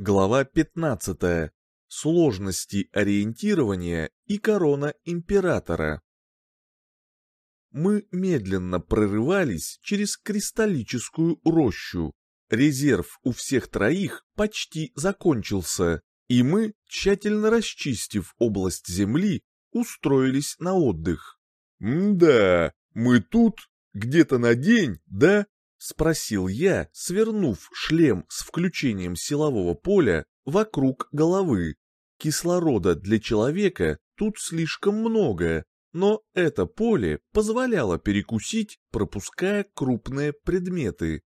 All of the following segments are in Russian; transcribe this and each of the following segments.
Глава 15. Сложности ориентирования и корона императора. Мы медленно прорывались через кристаллическую рощу. Резерв у всех троих почти закончился, и мы, тщательно расчистив область земли, устроились на отдых. «М-да, мы тут где-то на день, да?» — спросил я, свернув шлем с включением силового поля вокруг головы. Кислорода для человека тут слишком много, но это поле позволяло перекусить, пропуская крупные предметы.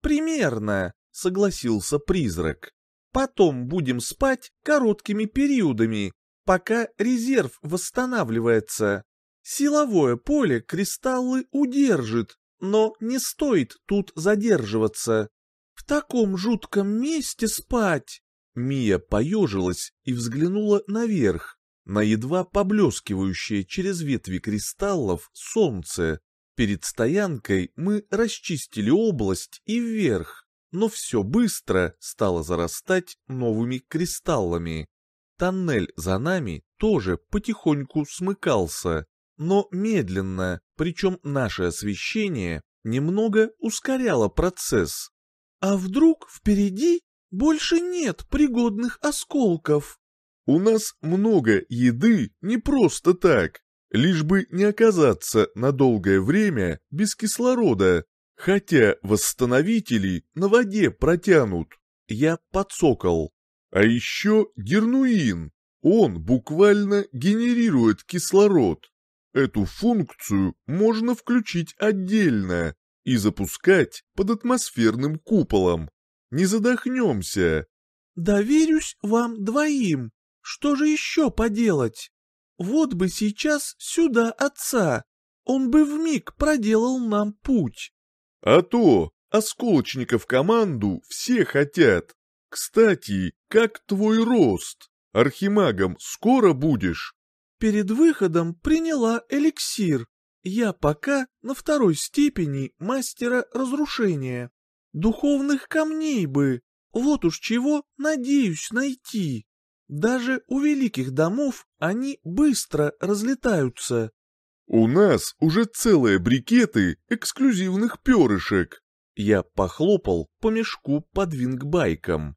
«Примерно», — согласился призрак. «Потом будем спать короткими периодами, пока резерв восстанавливается. Силовое поле кристаллы удержит, но не стоит тут задерживаться. В таком жутком месте спать. Мия поежилась и взглянула наверх, на едва поблескивающее через ветви кристаллов солнце. Перед стоянкой мы расчистили область и вверх, но все быстро стало зарастать новыми кристаллами. Тоннель за нами тоже потихоньку смыкался, но медленно, причем наше освещение немного ускоряло процесс. А вдруг впереди больше нет пригодных осколков? У нас много еды не просто так, лишь бы не оказаться на долгое время без кислорода, хотя восстановители на воде протянут. Я подсокол. А еще гернуин. Он буквально генерирует кислород. Эту функцию можно включить отдельно и запускать под атмосферным куполом. Не задохнемся. Доверюсь вам двоим. Что же еще поделать? Вот бы сейчас сюда отца. Он бы вмиг проделал нам путь. А то, осколочников команду все хотят. Кстати, как твой рост? Архимагом скоро будешь? Перед выходом приняла эликсир. Я пока на второй степени мастера разрушения. Духовных камней бы. Вот уж чего надеюсь найти. Даже у великих домов они быстро разлетаются. У нас уже целые брикеты эксклюзивных перышек. Я похлопал по мешку под вингбайком.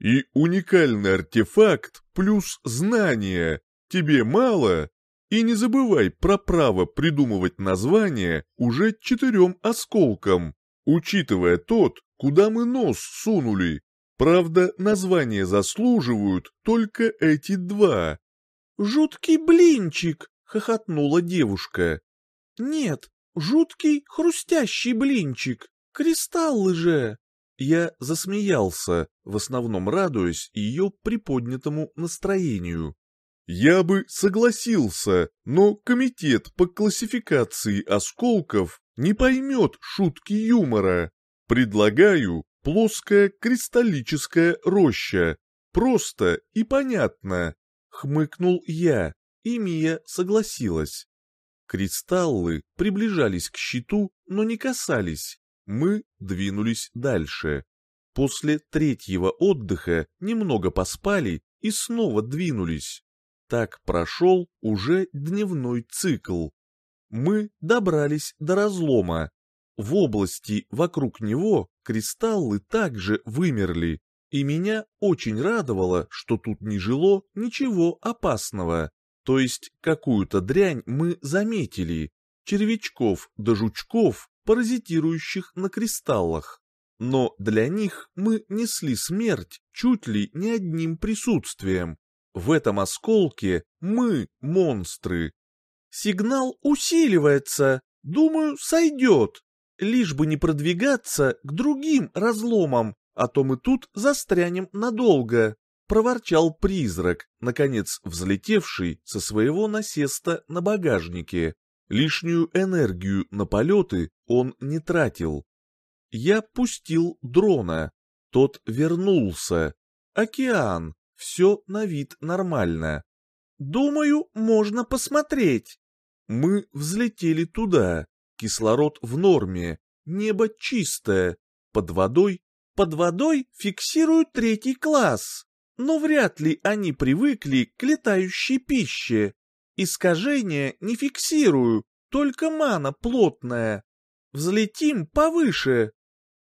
И уникальный артефакт плюс знания. Тебе мало? И не забывай про право придумывать название уже четырем осколкам, учитывая тот, куда мы нос сунули. Правда, название заслуживают только эти два. «Жуткий блинчик!» — хохотнула девушка. «Нет, жуткий хрустящий блинчик. Кристаллы же!» Я засмеялся, в основном радуясь ее приподнятому настроению. Я бы согласился, но комитет по классификации осколков не поймет шутки юмора. Предлагаю плоская кристаллическая роща. Просто и понятно. Хмыкнул я, и Мия согласилась. Кристаллы приближались к щиту, но не касались. Мы двинулись дальше. После третьего отдыха немного поспали и снова двинулись. Так прошел уже дневной цикл. Мы добрались до разлома. В области вокруг него кристаллы также вымерли, и меня очень радовало, что тут не жило ничего опасного. То есть какую-то дрянь мы заметили, червячков да жучков, паразитирующих на кристаллах. Но для них мы несли смерть чуть ли не одним присутствием, в этом осколке мы монстры. Сигнал усиливается, думаю, сойдет. Лишь бы не продвигаться к другим разломам, а то мы тут застрянем надолго. Проворчал призрак, наконец взлетевший со своего насеста на багажнике. Лишнюю энергию на полеты он не тратил. Я пустил дрона. Тот вернулся. Океан, все на вид нормально. Думаю, можно посмотреть. Мы взлетели туда. Кислород в норме, небо чистое. Под водой Под водой фиксируют третий класс, но вряд ли они привыкли к летающей пище. Искажения не фиксирую, только мана плотная. Взлетим повыше.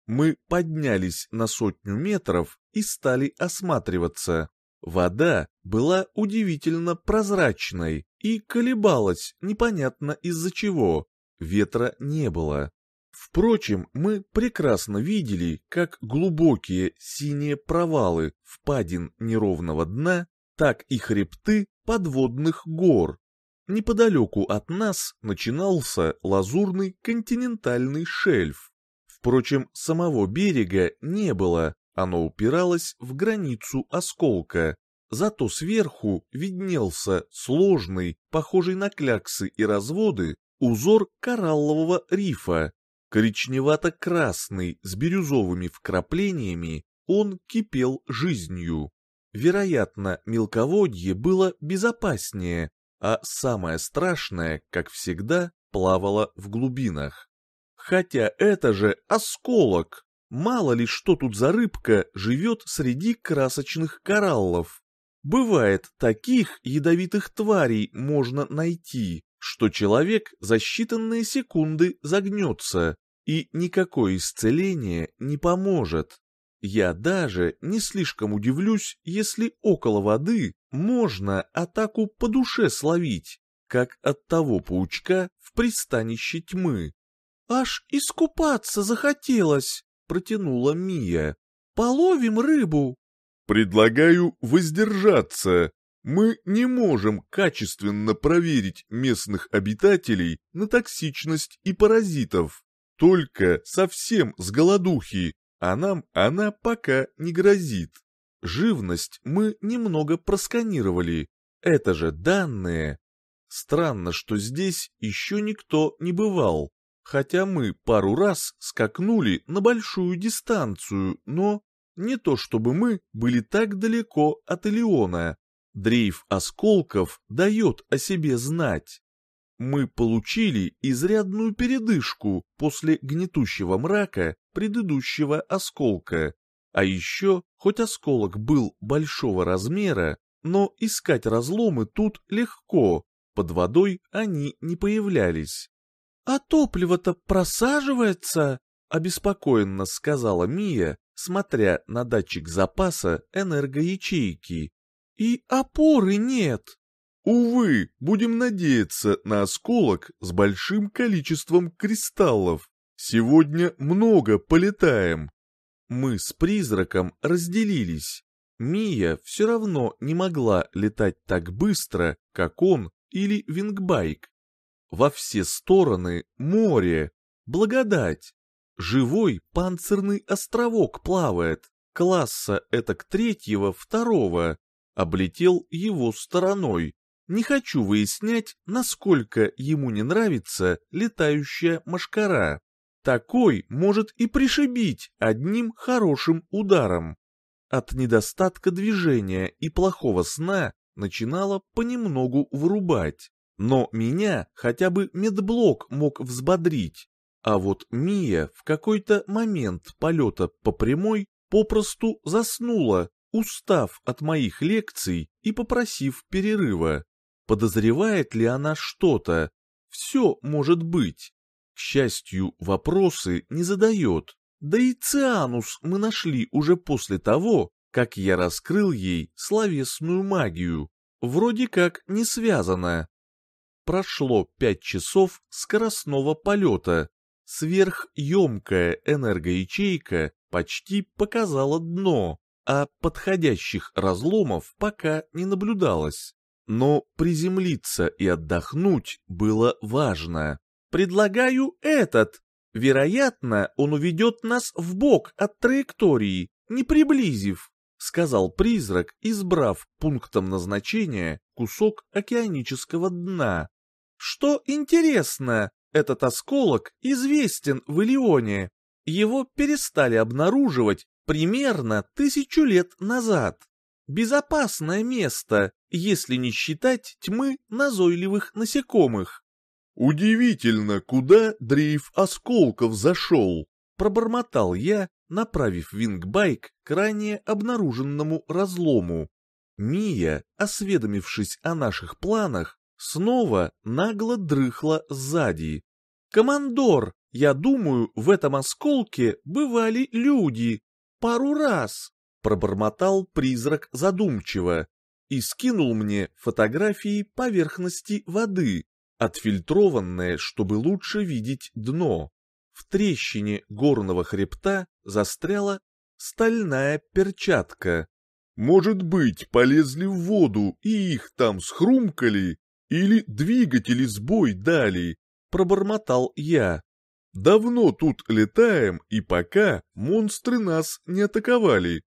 Мы поднялись на сотню метров и стали осматриваться. Вода была удивительно прозрачной и колебалась непонятно из-за чего. Ветра не было. Впрочем, мы прекрасно видели, как глубокие синие провалы впадин неровного дна, так и хребты подводных гор. Неподалеку от нас начинался лазурный континентальный шельф. Впрочем, самого берега не было, оно упиралось в границу осколка. Зато сверху виднелся сложный, похожий на кляксы и разводы, узор кораллового рифа. Коричневато-красный, с бирюзовыми вкраплениями, он кипел жизнью. Вероятно, мелководье было безопаснее, а самое страшное, как всегда, плавало в глубинах. Хотя это же осколок! Мало ли что тут за рыбка живет среди красочных кораллов. Бывает, таких ядовитых тварей можно найти, что человек за считанные секунды загнется, и никакое исцеление не поможет. Я даже не слишком удивлюсь, если около воды можно атаку по душе словить, как от того паучка в пристанище тьмы. «Аж искупаться захотелось!» — протянула Мия. «Половим рыбу!» «Предлагаю воздержаться. Мы не можем качественно проверить местных обитателей на токсичность и паразитов. Только совсем с голодухи, а нам она пока не грозит. Живность мы немного просканировали. Это же данные. Странно, что здесь еще никто не бывал. Хотя мы пару раз скакнули на большую дистанцию, но не то чтобы мы были так далеко от Элеона. Дрейф осколков дает о себе знать мы получили изрядную передышку после гнетущего мрака предыдущего осколка. А еще, хоть осколок был большого размера, но искать разломы тут легко, под водой они не появлялись. «А топливо-то просаживается?» — обеспокоенно сказала Мия, смотря на датчик запаса энергоячейки. «И опоры нет». Увы, будем надеяться на осколок с большим количеством кристаллов. Сегодня много полетаем. Мы с призраком разделились. Мия все равно не могла летать так быстро, как он или Вингбайк. Во все стороны море, благодать. Живой панцирный островок плавает, класса этак третьего, второго. Облетел его стороной, не хочу выяснять, насколько ему не нравится летающая машкара. Такой может и пришибить одним хорошим ударом. От недостатка движения и плохого сна начинало понемногу вырубать. Но меня хотя бы медблок мог взбодрить. А вот Мия в какой-то момент полета по прямой попросту заснула, устав от моих лекций и попросив перерыва. Подозревает ли она что-то? Все может быть. К счастью, вопросы не задает. Да и Цианус мы нашли уже после того, как я раскрыл ей словесную магию. Вроде как не связано. Прошло пять часов скоростного полета. Сверхъемкая энергоячейка почти показала дно, а подходящих разломов пока не наблюдалось. Но приземлиться и отдохнуть было важно. «Предлагаю этот. Вероятно, он уведет нас в бок от траектории, не приблизив», сказал призрак, избрав пунктом назначения кусок океанического дна. «Что интересно, этот осколок известен в Илионе. Его перестали обнаруживать примерно тысячу лет назад. Безопасное место, если не считать тьмы назойливых насекомых. «Удивительно, куда дрейф осколков зашел!» Пробормотал я, направив вингбайк к ранее обнаруженному разлому. Мия, осведомившись о наших планах, снова нагло дрыхла сзади. «Командор, я думаю, в этом осколке бывали люди. Пару раз», — пробормотал призрак задумчиво и скинул мне фотографии поверхности воды, отфильтрованные, чтобы лучше видеть дно. В трещине горного хребта застряла стальная перчатка. Может быть, полезли в воду и их там схрумкали, или двигатели сбой дали, пробормотал я. Давно тут летаем, и пока монстры нас не атаковали.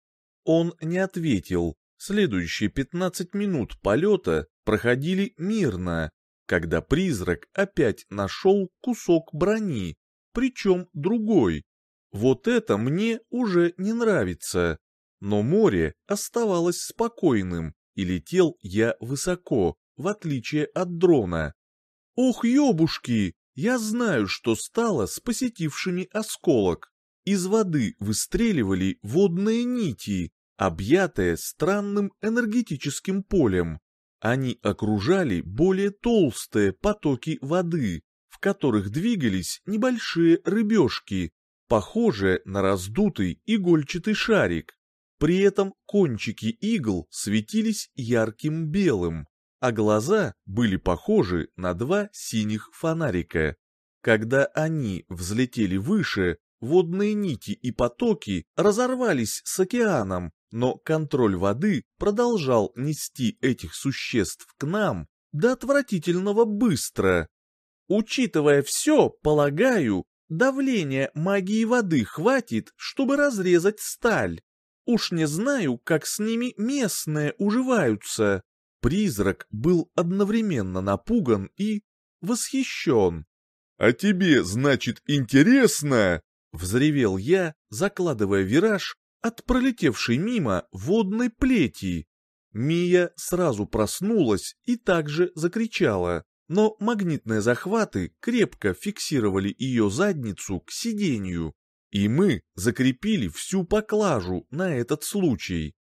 Он не ответил. Следующие пятнадцать минут полета проходили мирно, когда призрак опять нашел кусок брони, причем другой. Вот это мне уже не нравится. Но море оставалось спокойным, и летел я высоко, в отличие от дрона. Ох, ёбушки, я знаю, что стало с посетившими осколок. Из воды выстреливали водные нити, объятые странным энергетическим полем. Они окружали более толстые потоки воды, в которых двигались небольшие рыбешки, похожие на раздутый игольчатый шарик. При этом кончики игл светились ярким белым, а глаза были похожи на два синих фонарика. Когда они взлетели выше, водные нити и потоки разорвались с океаном, но контроль воды продолжал нести этих существ к нам до отвратительного быстро. Учитывая все, полагаю, давления магии воды хватит, чтобы разрезать сталь. Уж не знаю, как с ними местные уживаются. Призрак был одновременно напуган и восхищен. «А тебе, значит, интересно?» — взревел я, закладывая вираж от пролетевшей мимо водной плети. Мия сразу проснулась и также закричала но магнитные захваты крепко фиксировали ее задницу к сиденью, и мы закрепили всю поклажу на этот случай.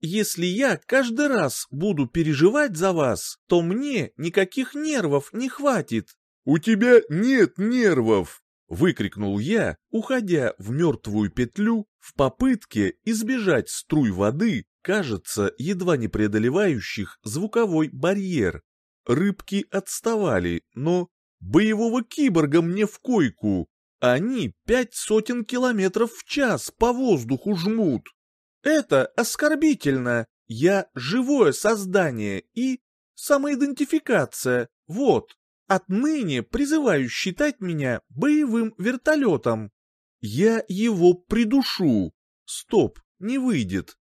Если я каждый раз буду переживать за вас, то мне никаких нервов не хватит. У тебя нет нервов, выкрикнул я, уходя в мертвую петлю в попытке избежать струй воды, кажется, едва не преодолевающих звуковой барьер. Рыбки отставали, но боевого киборга мне в койку. Они пять сотен километров в час по воздуху жмут. Это оскорбительно. Я живое создание и самоидентификация. Вот. Отныне призываю считать меня боевым вертолетом. Я его придушу. Стоп, не выйдет.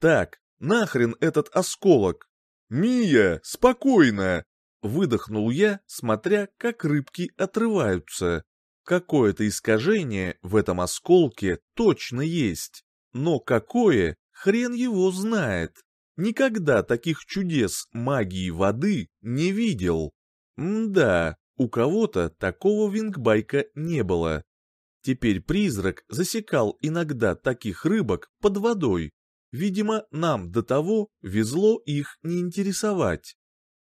Так, нахрен этот осколок? Мия, спокойно. Выдохнул я, смотря, как рыбки отрываются. Какое-то искажение в этом осколке точно есть. Но какое, хрен его знает. Никогда таких чудес магии воды не видел. М-да, у кого-то такого вингбайка не было. Теперь призрак засекал иногда таких рыбок под водой. Видимо, нам до того везло их не интересовать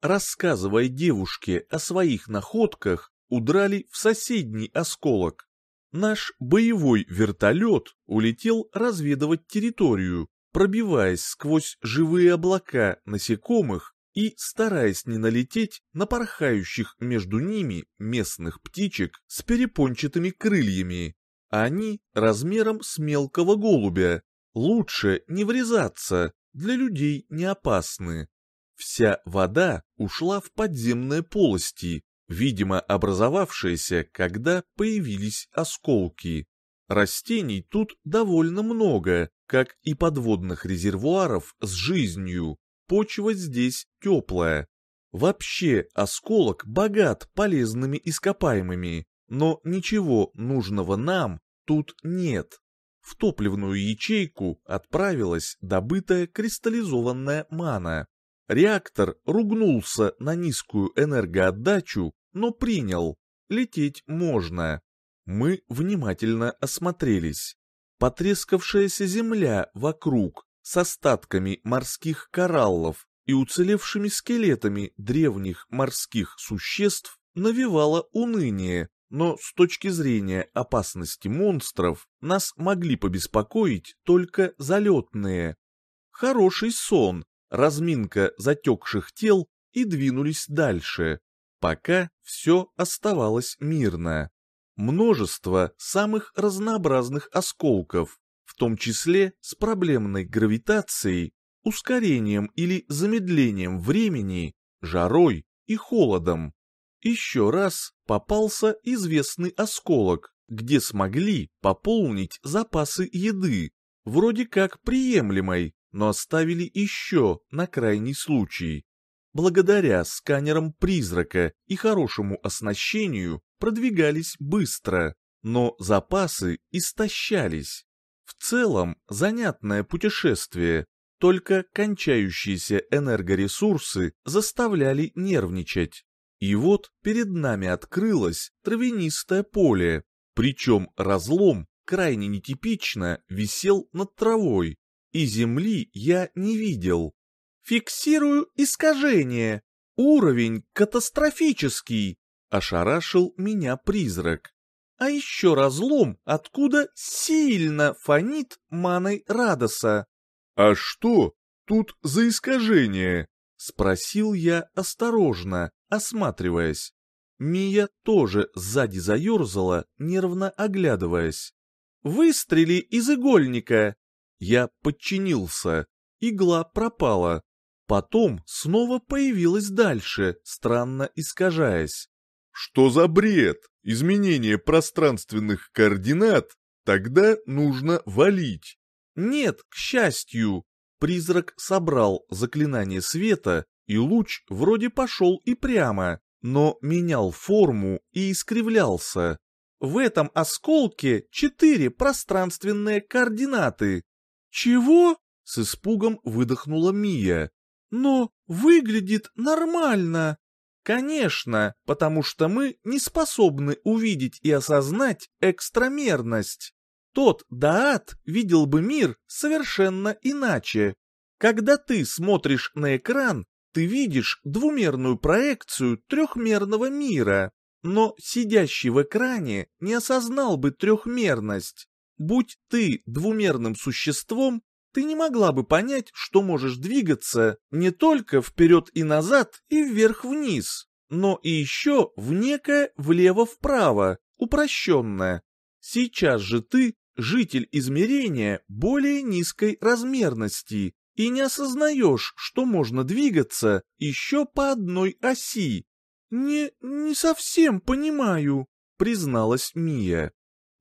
рассказывая девушке о своих находках, удрали в соседний осколок. Наш боевой вертолет улетел разведывать территорию, пробиваясь сквозь живые облака насекомых и стараясь не налететь на порхающих между ними местных птичек с перепончатыми крыльями. Они размером с мелкого голубя. Лучше не врезаться, для людей не опасны. Вся вода ушла в подземные полости, видимо образовавшиеся, когда появились осколки. Растений тут довольно много, как и подводных резервуаров с жизнью. Почва здесь теплая. Вообще осколок богат полезными ископаемыми, но ничего нужного нам тут нет. В топливную ячейку отправилась добытая кристаллизованная мана. Реактор ругнулся на низкую энергоотдачу, но принял. Лететь можно. Мы внимательно осмотрелись. Потрескавшаяся земля вокруг с остатками морских кораллов и уцелевшими скелетами древних морских существ навевала уныние, но с точки зрения опасности монстров нас могли побеспокоить только залетные. Хороший сон, разминка затекших тел и двинулись дальше, пока все оставалось мирно. Множество самых разнообразных осколков, в том числе с проблемной гравитацией, ускорением или замедлением времени, жарой и холодом. Еще раз попался известный осколок, где смогли пополнить запасы еды, вроде как приемлемой, но оставили еще на крайний случай. Благодаря сканерам призрака и хорошему оснащению продвигались быстро, но запасы истощались. В целом, занятное путешествие, только кончающиеся энергоресурсы заставляли нервничать. И вот перед нами открылось травянистое поле, причем разлом крайне нетипично висел над травой, и земли я не видел. «Фиксирую искажение! Уровень катастрофический!» — ошарашил меня призрак. А еще разлом, откуда сильно фонит маной Радоса. «А что тут за искажение?» — спросил я осторожно, осматриваясь. Мия тоже сзади заерзала, нервно оглядываясь. «Выстрели из игольника!» Я подчинился. Игла пропала. Потом снова появилась дальше, странно искажаясь. «Что за бред? Изменение пространственных координат? Тогда нужно валить!» Нет, к счастью, призрак собрал заклинание света, и луч вроде пошел и прямо, но менял форму и искривлялся. В этом осколке четыре пространственные координаты. «Чего?» — с испугом выдохнула Мия. «Но выглядит нормально». «Конечно, потому что мы не способны увидеть и осознать экстрамерность. Тот Даат видел бы мир совершенно иначе. Когда ты смотришь на экран, ты видишь двумерную проекцию трехмерного мира, но сидящий в экране не осознал бы трехмерность. Будь ты двумерным существом, ты не могла бы понять, что можешь двигаться не только вперед и назад и вверх-вниз, но и еще в некое влево-вправо, упрощенное. Сейчас же ты житель измерения более низкой размерности, и не осознаешь, что можно двигаться еще по одной оси. «Не, не совсем понимаю», — призналась Мия.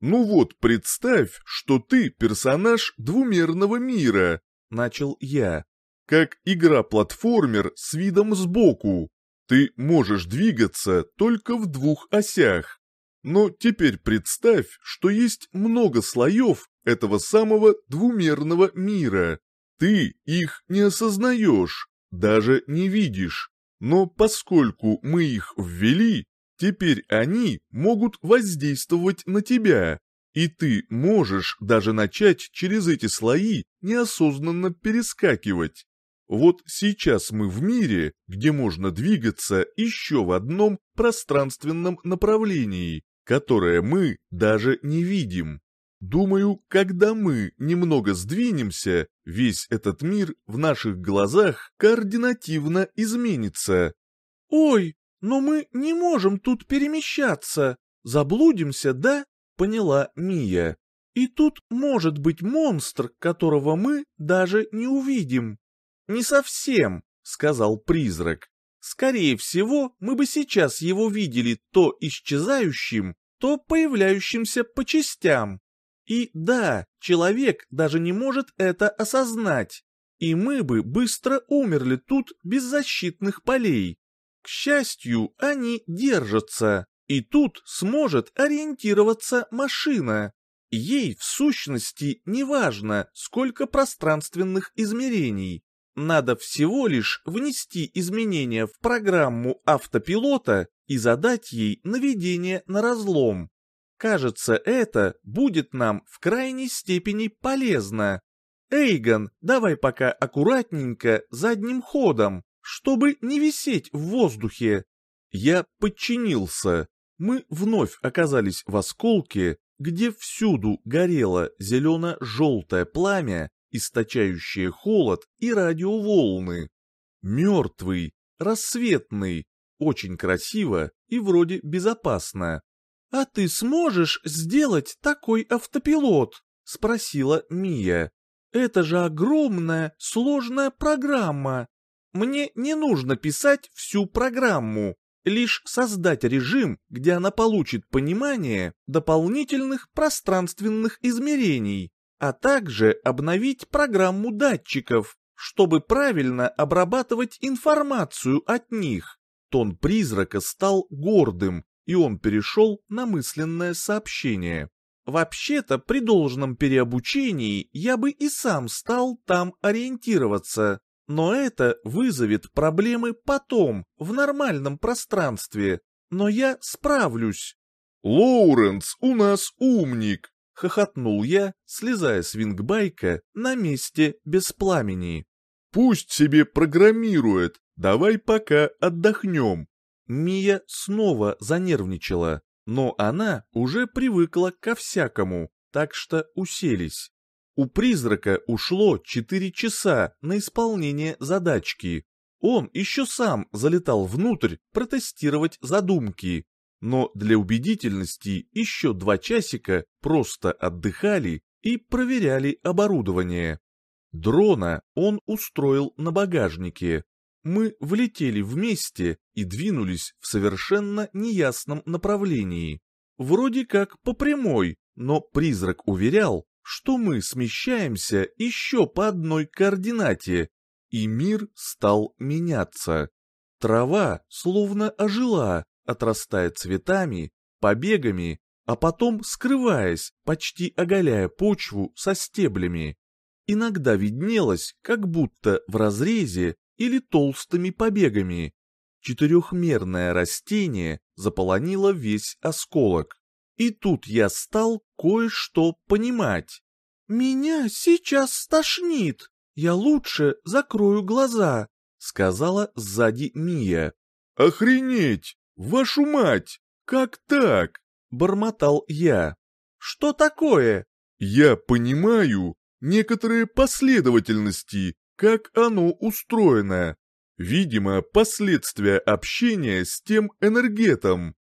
«Ну вот, представь, что ты персонаж двумерного мира», — начал я. «Как игра-платформер с видом сбоку. Ты можешь двигаться только в двух осях. Но теперь представь, что есть много слоев этого самого двумерного мира. Ты их не осознаешь, даже не видишь. Но поскольку мы их ввели, теперь они могут воздействовать на тебя. И ты можешь даже начать через эти слои неосознанно перескакивать. Вот сейчас мы в мире, где можно двигаться еще в одном пространственном направлении, которое мы даже не видим. Думаю, когда мы немного сдвинемся, весь этот мир в наших глазах координативно изменится. «Ой, но мы не можем тут перемещаться. Заблудимся, да?» — поняла Мия. «И тут может быть монстр, которого мы даже не увидим». «Не совсем», — сказал призрак. Скорее всего, мы бы сейчас его видели то исчезающим, то появляющимся по частям. И да, человек даже не может это осознать. И мы бы быстро умерли тут без защитных полей. К счастью, они держатся, и тут сможет ориентироваться машина. Ей в сущности не важно, сколько пространственных измерений. Надо всего лишь внести изменения в программу автопилота и задать ей наведение на разлом. Кажется, это будет нам в крайней степени полезно. Эйгон, давай пока аккуратненько задним ходом, чтобы не висеть в воздухе. Я подчинился. Мы вновь оказались в осколке, где всюду горело зелено-желтое пламя, источающее холод и радиоволны. Мертвый, рассветный, очень красиво и вроде безопасно. «А ты сможешь сделать такой автопилот?» — спросила Мия. «Это же огромная, сложная программа. Мне не нужно писать всю программу, лишь создать режим, где она получит понимание дополнительных пространственных измерений, а также обновить программу датчиков, чтобы правильно обрабатывать информацию от них. Тон призрака стал гордым, и он перешел на мысленное сообщение. Вообще-то при должном переобучении я бы и сам стал там ориентироваться, но это вызовет проблемы потом, в нормальном пространстве. Но я справлюсь. «Лоуренс у нас умник!» — хохотнул я, слезая с вингбайка на месте без пламени. «Пусть себе программирует, давай пока отдохнем». Мия снова занервничала, но она уже привыкла ко всякому, так что уселись. У призрака ушло 4 часа на исполнение задачки. Он еще сам залетал внутрь протестировать задумки, но для убедительности еще два часика просто отдыхали и проверяли оборудование. Дрона он устроил на багажнике. Мы влетели вместе и двинулись в совершенно неясном направлении. Вроде как по прямой, но призрак уверял, что мы смещаемся еще по одной координате, и мир стал меняться. Трава словно ожила, отрастая цветами, побегами, а потом скрываясь, почти оголяя почву со стеблями. Иногда виднелось, как будто в разрезе или толстыми побегами. Четырехмерное растение заполонило весь осколок. И тут я стал кое-что понимать. «Меня сейчас стошнит, я лучше закрою глаза», — сказала сзади Мия. «Охренеть! Вашу мать! Как так?» — бормотал я. «Что такое?» «Я понимаю некоторые последовательности, как оно устроено. Видимо, последствия общения с тем энергетом».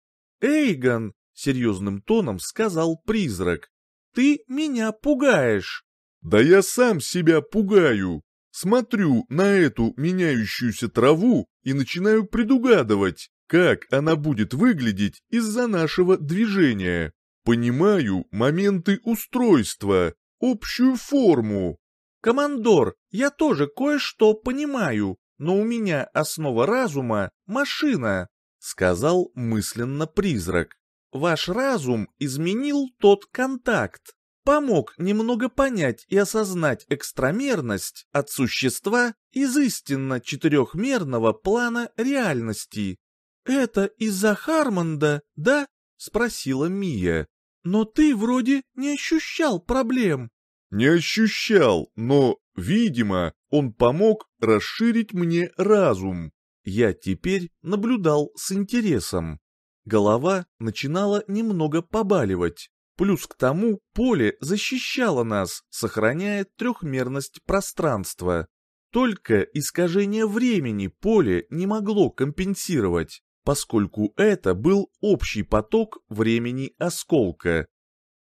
«Эйгон!» Серьезным тоном сказал призрак. «Ты меня пугаешь!» «Да я сам себя пугаю! Смотрю на эту меняющуюся траву и начинаю предугадывать, как она будет выглядеть из-за нашего движения. Понимаю моменты устройства, общую форму». «Командор, я тоже кое-что понимаю, но у меня основа разума — машина», — сказал мысленно призрак. Ваш разум изменил тот контакт, помог немного понять и осознать экстрамерность от существа из истинно четырехмерного плана реальности. «Это из-за Хармонда, да?» — спросила Мия. «Но ты вроде не ощущал проблем». «Не ощущал, но, видимо, он помог расширить мне разум». Я теперь наблюдал с интересом. Голова начинала немного побаливать. Плюс к тому поле защищало нас, сохраняя трехмерность пространства. Только искажение времени поле не могло компенсировать, поскольку это был общий поток времени осколка.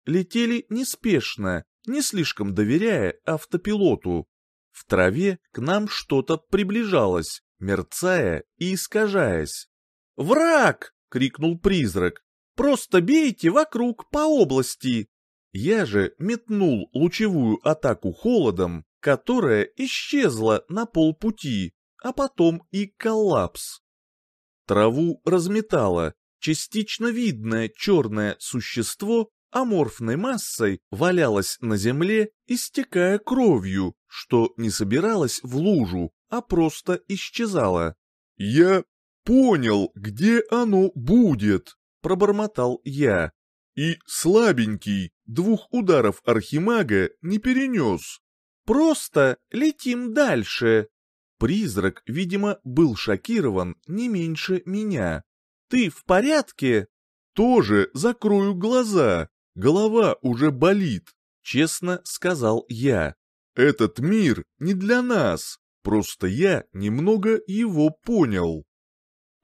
Летели неспешно, не слишком доверяя автопилоту. В траве к нам что-то приближалось, мерцая и искажаясь. «Враг!» Крикнул призрак. «Просто бейте вокруг по области!» Я же метнул лучевую атаку холодом, которая исчезла на полпути, а потом и коллапс. Траву разметало, частично видное черное существо аморфной массой валялось на земле, истекая кровью, что не собиралось в лужу, а просто исчезало. «Я понял, где оно будет», — пробормотал я. И слабенький, двух ударов архимага не перенес. Просто летим дальше. Призрак, видимо, был шокирован не меньше меня. Ты в порядке? Тоже закрою глаза, голова уже болит, честно сказал я. Этот мир не для нас, просто я немного его понял.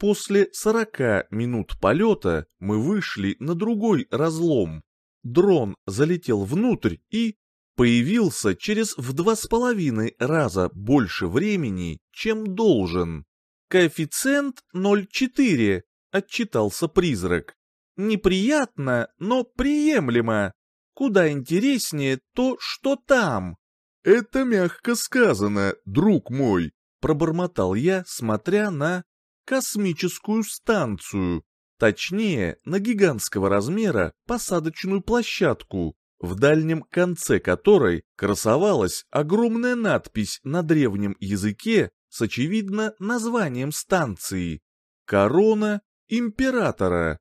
После сорока минут полета мы вышли на другой разлом. Дрон залетел внутрь и появился через в два с половиной раза больше времени, чем должен. Коэффициент 0,4, отчитался призрак. Неприятно, но приемлемо. Куда интереснее то, что там. Это мягко сказано, друг мой, пробормотал я, смотря на космическую станцию, точнее, на гигантского размера посадочную площадку, в дальнем конце которой красовалась огромная надпись на древнем языке с очевидно названием станции «Корона Императора».